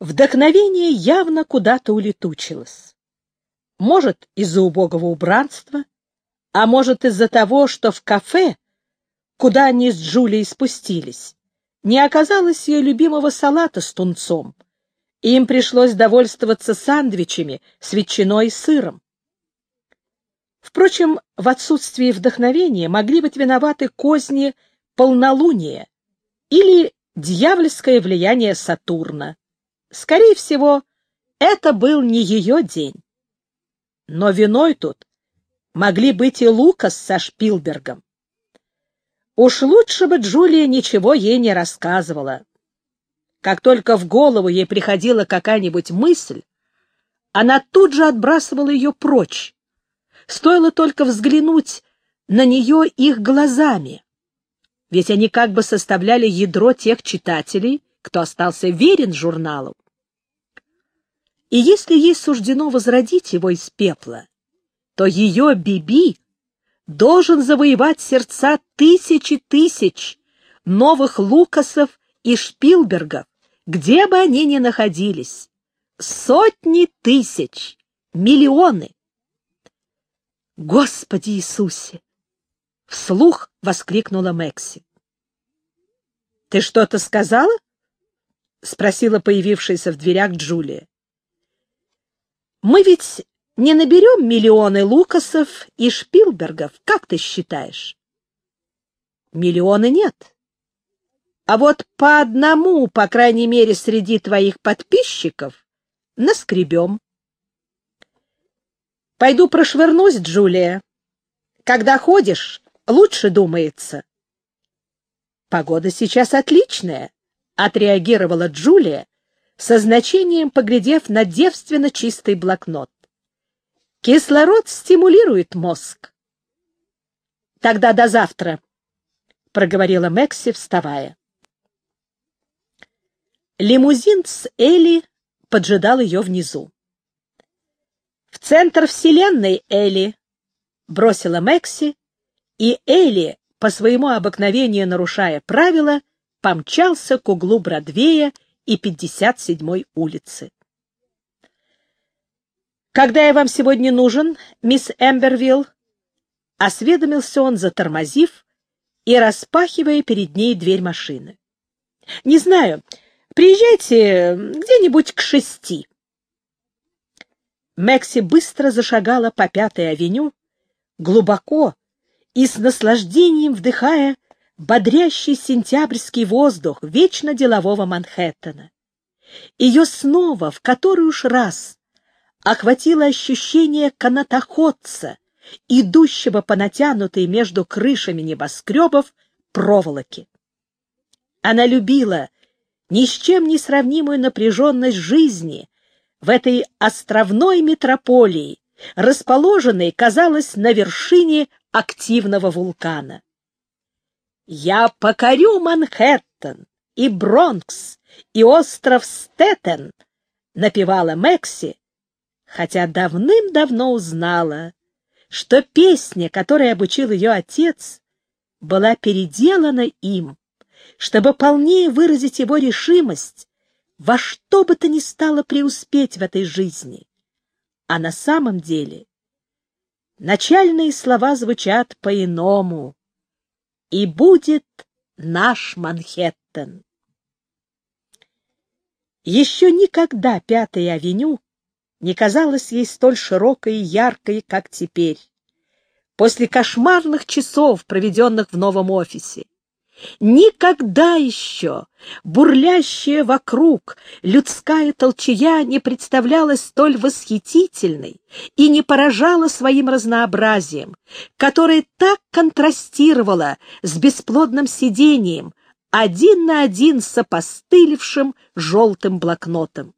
Вдохновение явно куда-то улетучилось. Может, из-за убогого убранства, а может, из-за того, что в кафе, куда они с Джулией спустились, не оказалось ее любимого салата с тунцом, и им пришлось довольствоваться сандвичами с ветчиной и сыром. Впрочем, в отсутствии вдохновения могли быть виноваты козни полнолуния или дьявольское влияние Сатурна. Скорее всего, это был не ее день. Но виной тут могли быть и Лукас со Шпилбергом. Уж лучше бы Джулия ничего ей не рассказывала. Как только в голову ей приходила какая-нибудь мысль, она тут же отбрасывала ее прочь. Стоило только взглянуть на нее их глазами. Ведь они как бы составляли ядро тех читателей, кто остался верен журналу. И если ей суждено возродить его из пепла, то ее Биби должен завоевать сердца тысячи тысяч новых Лукасов и Шпилбергов, где бы они ни находились. Сотни тысяч, миллионы. Господи Иисусе! Вслух воскликнула Мэкси. «Ты что-то сказала?» — спросила появившаяся в дверях Джулия. «Мы ведь не наберем миллионы Лукасов и Шпилбергов, как ты считаешь?» «Миллионы нет. А вот по одному, по крайней мере, среди твоих подписчиков наскребем». «Пойду прошвырнусь, Джулия. Когда ходишь, лучше думается». «Погода сейчас отличная», — отреагировала Джулия, со значением поглядев на девственно чистый блокнот. «Кислород стимулирует мозг». «Тогда до завтра», — проговорила Мэкси, вставая. Лимузин с Элли поджидал ее внизу. «В центр вселенной, Элли!» — бросила Мэкси, и Элли по своему обыкновению нарушая правила, помчался к углу Бродвея и 57-й улицы. «Когда я вам сегодня нужен, мисс Эмбервилл?» Осведомился он, затормозив и распахивая перед ней дверь машины. «Не знаю, приезжайте где-нибудь к шести». Мэкси быстро зашагала по Пятой авеню, глубоко, и с наслаждением вдыхая бодрящий сентябрьский воздух вечно делового Манхэттена. Ее снова, в который уж раз, охватило ощущение канатоходца, идущего по натянутой между крышами небоскребов проволоки. Она любила ни с чем не сравнимую напряженность жизни в этой островной метрополии, расположенной, казалось, на вершине активного вулкана. «Я покорю Манхэттен и Бронкс и остров Стеттен», — напевала Мэкси, хотя давным-давно узнала, что песня, которой обучил ее отец, была переделана им, чтобы полнее выразить его решимость во что бы то ни стало преуспеть в этой жизни. А на самом деле начальные слова звучат по-иному. «И будет наш Манхэттен». Еще никогда Пятая авеню не казалась ей столь широкой и яркой, как теперь, после кошмарных часов, проведенных в новом офисе. Никогда еще бурлящая вокруг людская толчая не представлялась столь восхитительной и не поражала своим разнообразием, которое так контрастировало с бесплодным сидением, один на один с опостылевшим желтым блокнотом.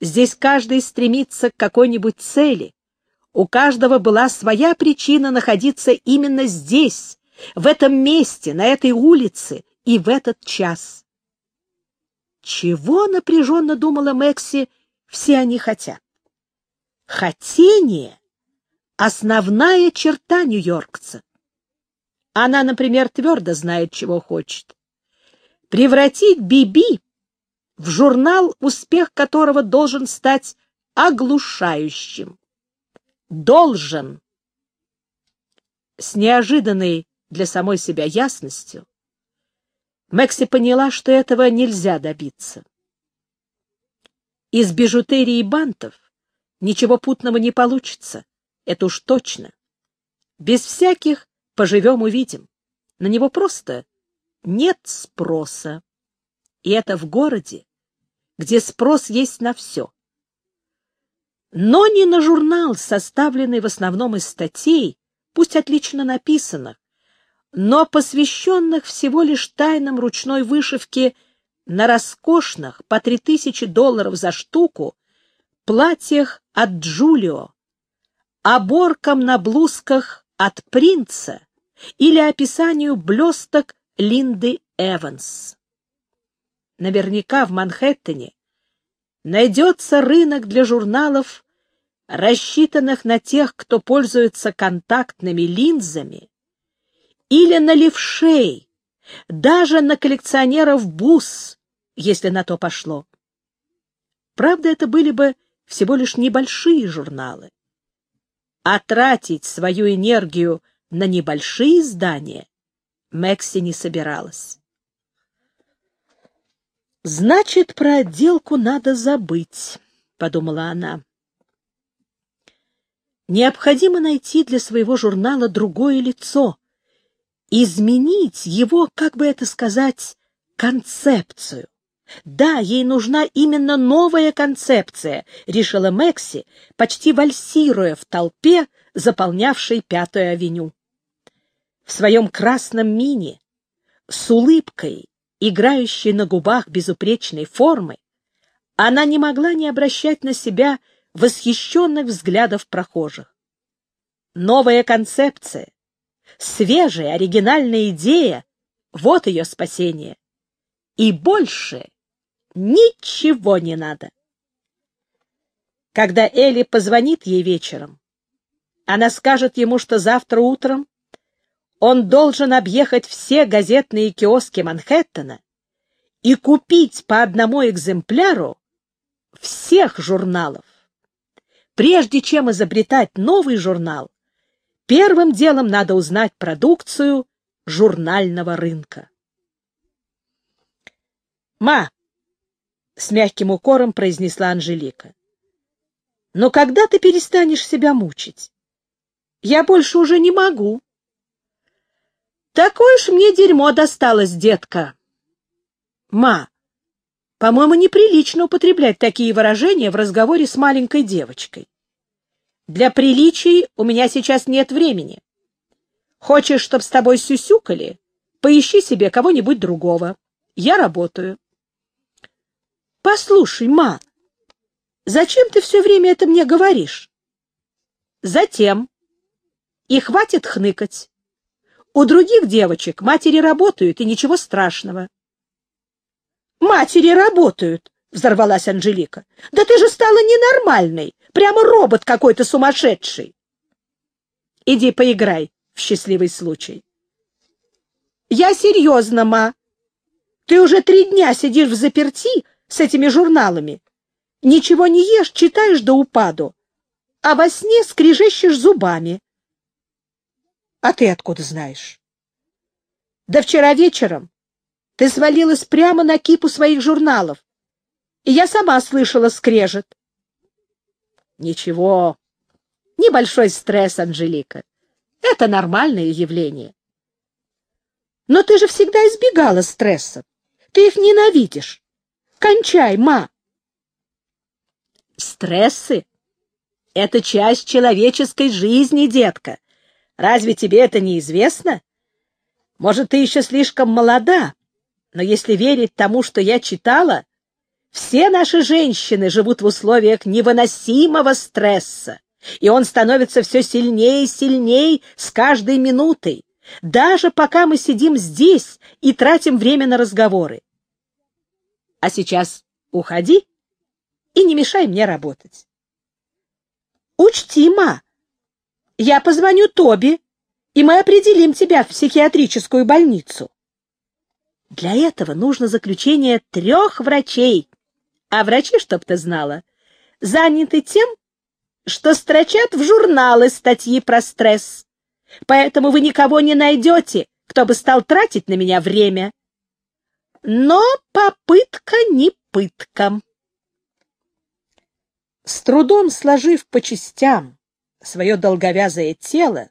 Здесь каждый стремится к какой-нибудь цели, у каждого была своя причина находиться именно здесь, в этом месте, на этой улице и в этот час. Чего напряженно думала Мэкси, все они хотят? Хотение — основная черта нью-йоркца. Она, например, твердо знает, чего хочет. Превратить Биби в журнал, успех которого должен стать оглушающим. Должен. С неожиданной для самой себя ясностью Мэкси поняла, что этого нельзя добиться. Из бижутерии и бантов ничего путного не получится, это уж точно. Без всяких поживем-увидим. На него просто нет спроса. И это в городе, где спрос есть на все. Но не на журнал, составленный в основном из статей, пусть отлично написанных, но посвященных всего лишь тайнам ручной вышивки на роскошных по три тысячи долларов за штуку платьях от Джулио, оборкам на блузках от принца или описанию блесток Линды Эванс. Наверняка в Манхэттене найдется рынок для журналов, рассчитанных на тех, кто пользуется контактными линзами, или на левшей, даже на коллекционеров бус, если на то пошло. Правда, это были бы всего лишь небольшие журналы. А тратить свою энергию на небольшие издания Мэкси не собиралась. «Значит, про отделку надо забыть», — подумала она. «Необходимо найти для своего журнала другое лицо, изменить его, как бы это сказать, концепцию. Да, ей нужна именно новая концепция, решила Мэкси, почти вальсируя в толпе, заполнявшей Пятую авеню. В своем красном мини, с улыбкой, играющей на губах безупречной формы, она не могла не обращать на себя восхищенных взглядов прохожих. Новая концепция, свежая, оригинальная идея — вот ее спасение. И больше ничего не надо. Когда Элли позвонит ей вечером, она скажет ему, что завтра утром он должен объехать все газетные киоски Манхэттена и купить по одному экземпляру всех журналов. Прежде чем изобретать новый журнал, первым делом надо узнать продукцию журнального рынка. «Ма!» — с мягким укором произнесла Анжелика. «Но когда ты перестанешь себя мучить? Я больше уже не могу». «Такое ж мне дерьмо досталось, детка!» «Ма, по-моему, неприлично употреблять такие выражения в разговоре с маленькой девочкой. Для приличий у меня сейчас нет времени. Хочешь, чтоб с тобой сюсюкали? Поищи себе кого-нибудь другого. Я работаю. Послушай, ма, зачем ты все время это мне говоришь? Затем. И хватит хныкать. У других девочек матери работают, и ничего страшного. Матери работают, взорвалась Анжелика. Да ты же стала ненормальной, прямо робот какой-то сумасшедший. Иди поиграй в счастливый случай. Я серьезно, ма. Ты уже три дня сидишь в заперти с этими журналами. Ничего не ешь, читаешь до упаду, а во сне скрежещешь зубами. А ты откуда знаешь? Да вчера вечером ты свалилась прямо на кипу своих журналов, и я сама слышала скрежет. Ничего, небольшой стресс, Анжелика. Это нормальное явление. Но ты же всегда избегала стрессов. Ты их ненавидишь. Кончай, ма. Стрессы — это часть человеческой жизни, детка. Разве тебе это не известно? Может, ты еще слишком молода, но если верить тому, что я читала, все наши женщины живут в условиях невыносимого стресса, и он становится все сильнее и сильнее с каждой минутой, даже пока мы сидим здесь и тратим время на разговоры. А сейчас уходи и не мешай мне работать. Учти, ма, я позвоню Тоби, и мы определим тебя в психиатрическую больницу. Для этого нужно заключение трех врачей, А врачи, чтоб ты знала, заняты тем, что строчат в журналы статьи про стресс. Поэтому вы никого не найдете, кто бы стал тратить на меня время. Но попытка не пытка. С трудом сложив по частям свое долговязое тело,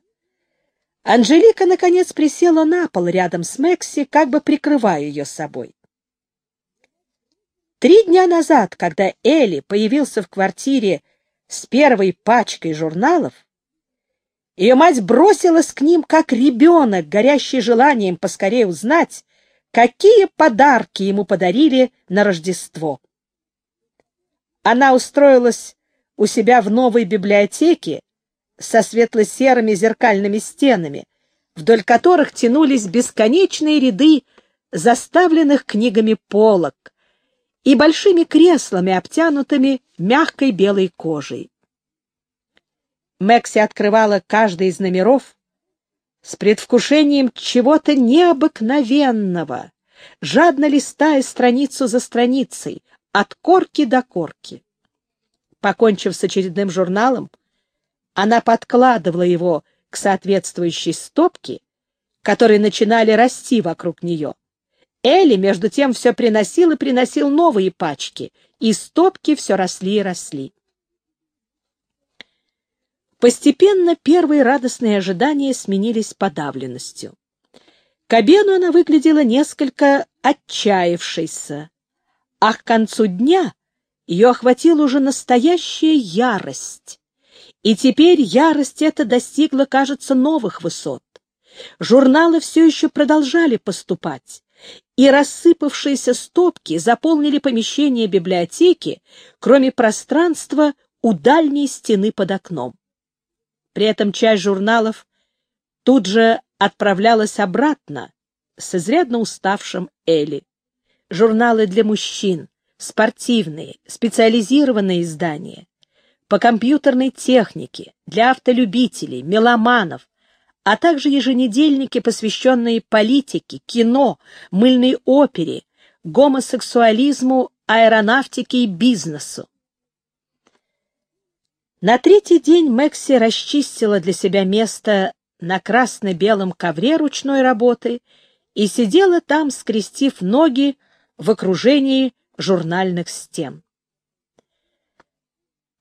Анжелика, наконец, присела на пол рядом с Мекси, как бы прикрывая ее собой. Три дня назад, когда Элли появился в квартире с первой пачкой журналов, ее мать бросилась к ним, как ребенок, горящий желанием поскорее узнать, какие подарки ему подарили на Рождество. Она устроилась у себя в новой библиотеке со светло-серыми зеркальными стенами, вдоль которых тянулись бесконечные ряды заставленных книгами полок и большими креслами, обтянутыми мягкой белой кожей. Мэкси открывала каждый из номеров с предвкушением чего-то необыкновенного, жадно листая страницу за страницей, от корки до корки. Покончив с очередным журналом, она подкладывала его к соответствующей стопке, которые начинали расти вокруг нее. Элли, между тем, все приносил и приносил новые пачки, и стопки все росли и росли. Постепенно первые радостные ожидания сменились подавленностью. К обеду она выглядела несколько отчаявшейся, а к концу дня ее охватила уже настоящая ярость. И теперь ярость эта достигла, кажется, новых высот. Журналы все еще продолжали поступать, и рассыпавшиеся стопки заполнили помещение библиотеки, кроме пространства у дальней стены под окном. При этом часть журналов тут же отправлялась обратно с изрядно уставшим Элли журналы для мужчин, спортивные, специализированные издания, по компьютерной технике, для автолюбителей, меломанов, а также еженедельники, посвященные политике, кино, мыльной опере, гомосексуализму, аэронавтике и бизнесу. На третий день Мэкси расчистила для себя место на красно-белом ковре ручной работы и сидела там, скрестив ноги в окружении журнальных стен.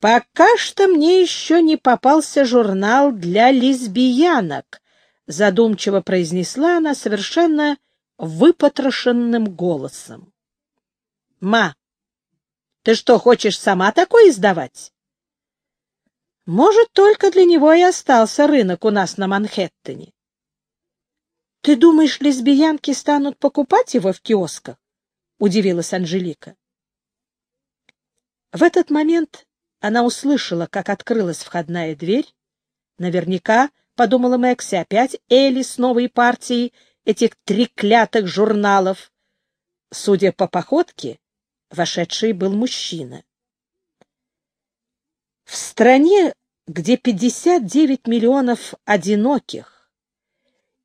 «Пока что мне еще не попался журнал для лесбиянок», — задумчиво произнесла она совершенно выпотрошенным голосом. «Ма, ты что, хочешь сама такой издавать?» «Может, только для него и остался рынок у нас на Манхэттене». «Ты думаешь, лесбиянки станут покупать его в киосках?» удивилась Анжелика. В этот момент она услышала, как открылась входная дверь. Наверняка, — подумала Мэкси, — опять Элли с новой партией этих треклятых журналов. Судя по походке, вошедший был мужчина. В стране, где 59 миллионов одиноких,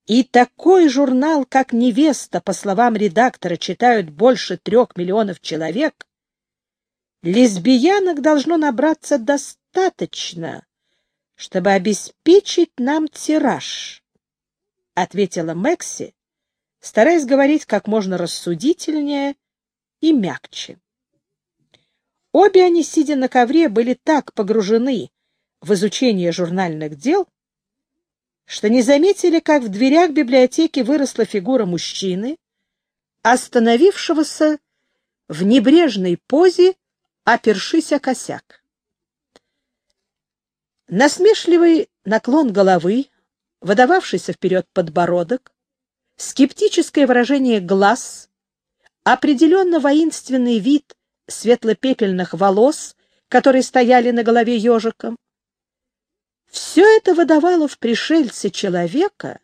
и такой журнал, как «Невеста», по словам редактора, читают больше трех миллионов человек, лесбиянок должно набраться достаточно, чтобы обеспечить нам тираж, — ответила Мэкси, стараясь говорить как можно рассудительнее и мягче. Обе они, сидя на ковре, были так погружены в изучение журнальных дел, что не заметили, как в дверях библиотеки выросла фигура мужчины, остановившегося в небрежной позе, опершись о косяк. Насмешливый наклон головы, выдававшийся вперед подбородок, скептическое выражение глаз, определенно воинственный вид светло-пепельных волос, которые стояли на голове ежиком, все это выдавало в пришельце человека,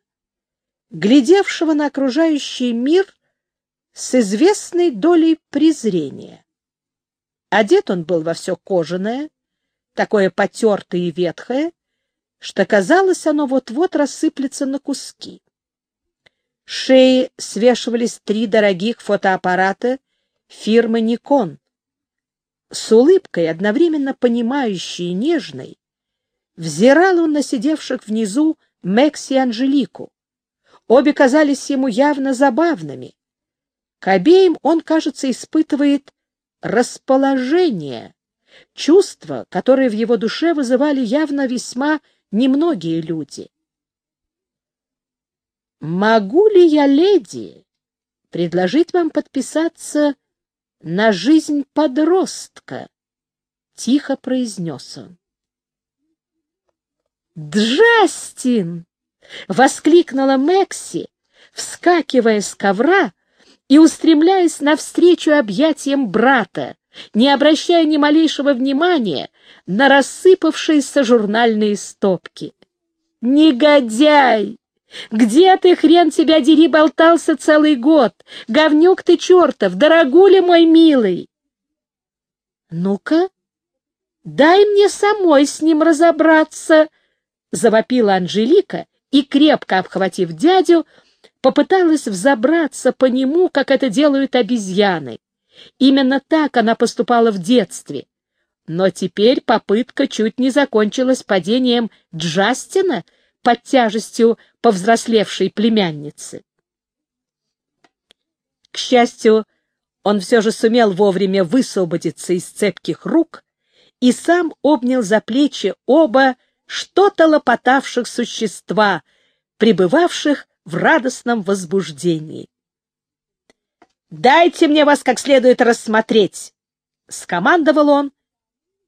глядевшего на окружающий мир с известной долей презрения. Одет он был во все кожаное, такое потертое и ветхое, что казалось, оно вот-вот рассыплется на куски. Шеи свешивались три дорогих фотоаппарата фирмы Nikon, С улыбкой, одновременно понимающей и нежной, взирал он на сидевших внизу Мекси и Анжелику. Обе казались ему явно забавными. К обеим он, кажется, испытывает расположение, чувство, которое в его душе вызывали явно весьма немногие люди. «Могу ли я, леди, предложить вам подписаться на жизнь подростка?» — тихо произнес он. «Джастин!» — воскликнула Мекси, вскакивая с ковра и устремляясь навстречу объятиям брата, не обращая ни малейшего внимания на рассыпавшиеся журнальные стопки. «Негодяй! Где ты, хрен тебя дери, болтался целый год? Говнюк ты чертов, дорогуля мой милый!» «Ну-ка, дай мне самой с ним разобраться!» — завопила Анжелика и, крепко обхватив дядю, попыталась взобраться по нему, как это делают обезьяны. Именно так она поступала в детстве. Но теперь попытка чуть не закончилась падением Джастина под тяжестью повзрослевшей племянницы. К счастью, он все же сумел вовремя высвободиться из цепких рук и сам обнял за плечи оба что-то лопотавших существа, пребывавших в радостном возбуждении. «Дайте мне вас как следует рассмотреть!» — скомандовал он,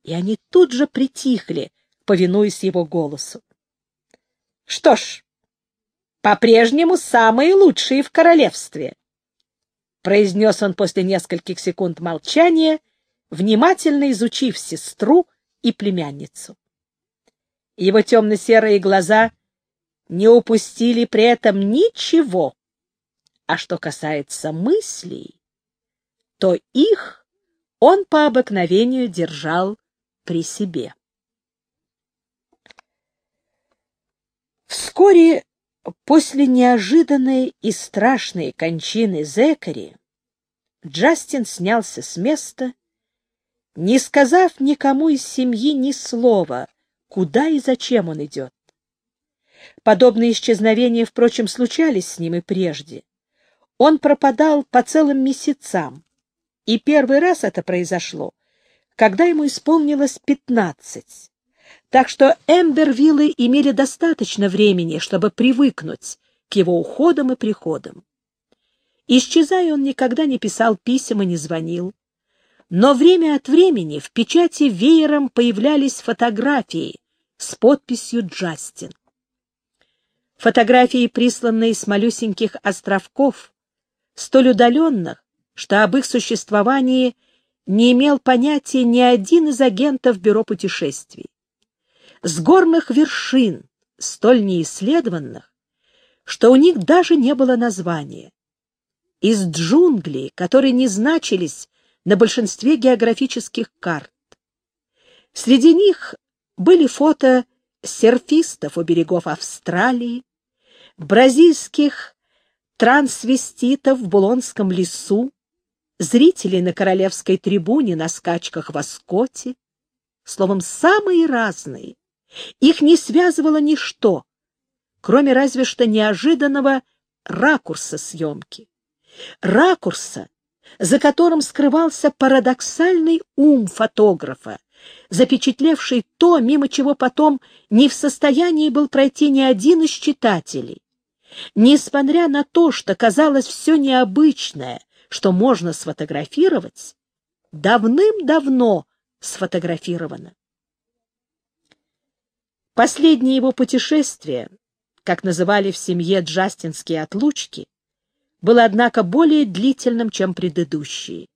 и они тут же притихли, повинуясь его голосу. «Что ж, по-прежнему самые лучшие в королевстве!» — произнес он после нескольких секунд молчания, внимательно изучив сестру и племянницу. Его темно-серые глаза не упустили при этом ничего, а что касается мыслей, то их он по обыкновению держал при себе. Вскоре после неожиданной и страшной кончины Зекари Джастин снялся с места, не сказав никому из семьи ни слова, куда и зачем он идет. Подобные исчезновения, впрочем, случались с ним и прежде он пропадал по целым месяцам, и первый раз это произошло, когда ему исполнилось пятнадцать. Так что Эмбервиллы имели достаточно времени, чтобы привыкнуть к его уходам и приходам. Исчезая, он никогда не писал писем и не звонил. Но время от времени в печати веером появлялись фотографии с подписью «Джастин». Фотографии, присланные с малюсеньких островков, столь удаленных, что об их существовании не имел понятия ни один из агентов Бюро путешествий. С горных вершин, столь неисследованных, что у них даже не было названия. Из джунглей, которые не значились на большинстве географических карт. Среди них были фото серфистов у берегов Австралии, бразильских трансвеститов в Булонском лесу, зрителей на королевской трибуне на скачках в Аскоте, словом, самые разные. Их не связывало ничто, кроме разве что неожиданного ракурса съемки. Ракурса, за которым скрывался парадоксальный ум фотографа, запечатлевший то, мимо чего потом не в состоянии был пройти ни один из читателей. Несмотря на то, что казалось все необычное, что можно сфотографировать, давным-давно сфотографировано. Последнее его путешествие, как называли в семье джастинские отлучки, было, однако, более длительным, чем предыдущие,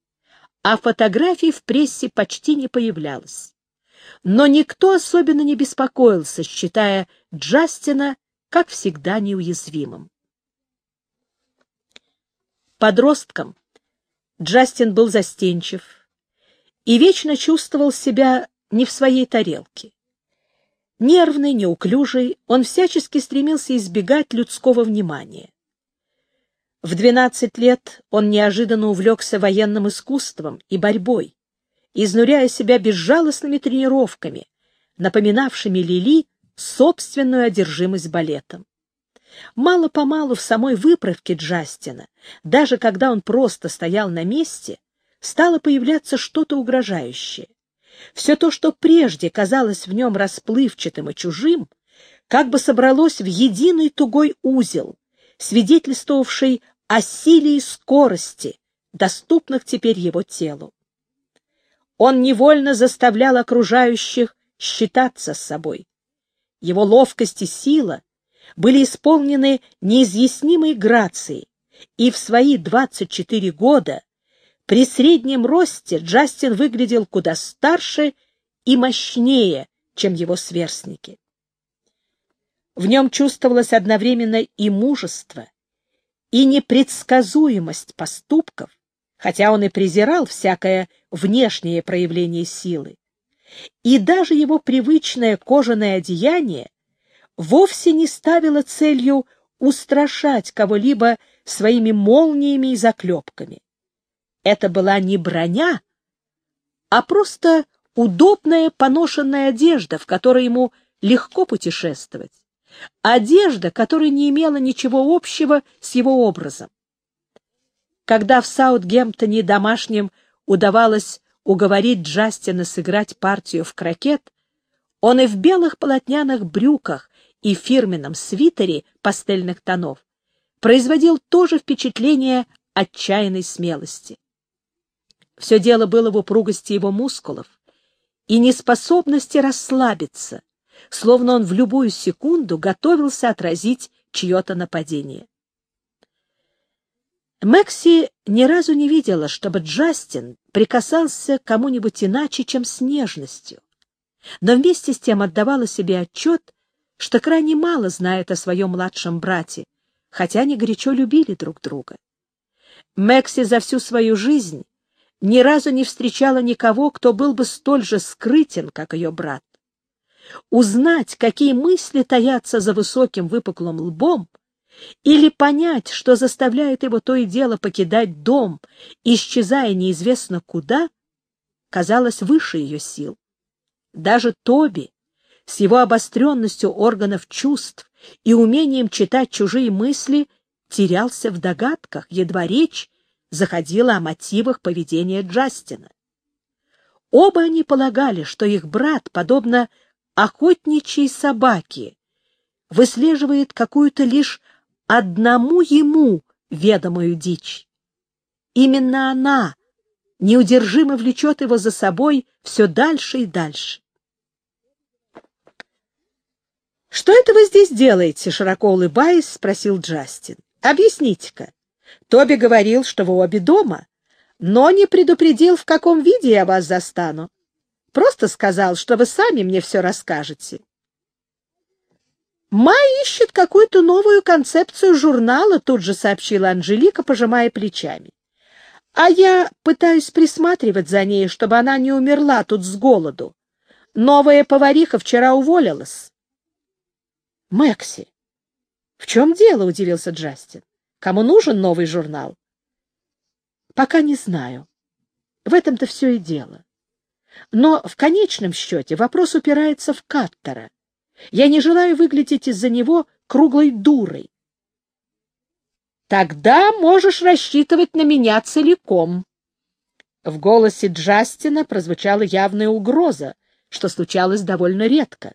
а фотографий в прессе почти не появлялось. Но никто особенно не беспокоился, считая Джастина как всегда, неуязвимым. Подростком Джастин был застенчив и вечно чувствовал себя не в своей тарелке. Нервный, неуклюжий, он всячески стремился избегать людского внимания. В 12 лет он неожиданно увлекся военным искусством и борьбой, изнуряя себя безжалостными тренировками, напоминавшими Лили собственную одержимость балетом. Мало-помалу в самой выправке Джастина, даже когда он просто стоял на месте, стало появляться что-то угрожающее. Все то, что прежде казалось в нем расплывчатым и чужим, как бы собралось в единый тугой узел, свидетельствовавший о силе и скорости, доступных теперь его телу. Он невольно заставлял окружающих считаться с собой. Его ловкость и сила были исполнены неизъяснимой грацией, и в свои 24 года при среднем росте Джастин выглядел куда старше и мощнее, чем его сверстники. В нем чувствовалось одновременно и мужество, и непредсказуемость поступков, хотя он и презирал всякое внешнее проявление силы. И даже его привычное кожаное одеяние вовсе не ставило целью устрашать кого-либо своими молниями и заклепками. Это была не броня, а просто удобная поношенная одежда, в которой ему легко путешествовать. Одежда, которая не имела ничего общего с его образом. Когда в Саутгемптоне домашним удавалось уговорить Джастина сыграть партию в крокет, он и в белых полотняных брюках и фирменном свитере пастельных тонов производил то же впечатление отчаянной смелости. Все дело было в упругости его мускулов и неспособности расслабиться, словно он в любую секунду готовился отразить чье-то нападение. Мэкси ни разу не видела, чтобы Джастин прикасался к кому-нибудь иначе, чем с нежностью, но вместе с тем отдавала себе отчет, что крайне мало знает о своем младшем брате, хотя они горячо любили друг друга. Мэкси за всю свою жизнь ни разу не встречала никого, кто был бы столь же скрытен, как ее брат. Узнать, какие мысли таятся за высоким выпуклым лбом, или понять, что заставляет его то и дело покидать дом, исчезая неизвестно куда, казалось выше ее сил. Даже Тоби, с его обостренностью органов чувств и умением читать чужие мысли, терялся в догадках, едва речь заходила о мотивах поведения Джастина. Оба они полагали, что их брат, подобно охотничьей собаке, выслеживает какую-то лишь одному ему ведомую дичь. Именно она неудержимо влечет его за собой все дальше и дальше. «Что это вы здесь делаете?» — широко улыбаясь, спросил Джастин. «Объясните-ка. Тоби говорил, что вы обе дома, но не предупредил, в каком виде я вас застану. Просто сказал, что вы сами мне все расскажете. Май ищет какую-то новую концепцию журнала, тут же сообщила Анжелика, пожимая плечами. А я пытаюсь присматривать за ней, чтобы она не умерла тут с голоду. Новая повариха вчера уволилась. Мэкси, в чем дело? удивился Джастин. Кому нужен новый журнал? Пока не знаю. В этом-то все и дело. Но в конечном счете вопрос упирается в Каттера. Я не желаю выглядеть из-за него круглой дурой. Тогда можешь рассчитывать на меня целиком. В голосе Джастина прозвучала явная угроза, что случалось довольно редко.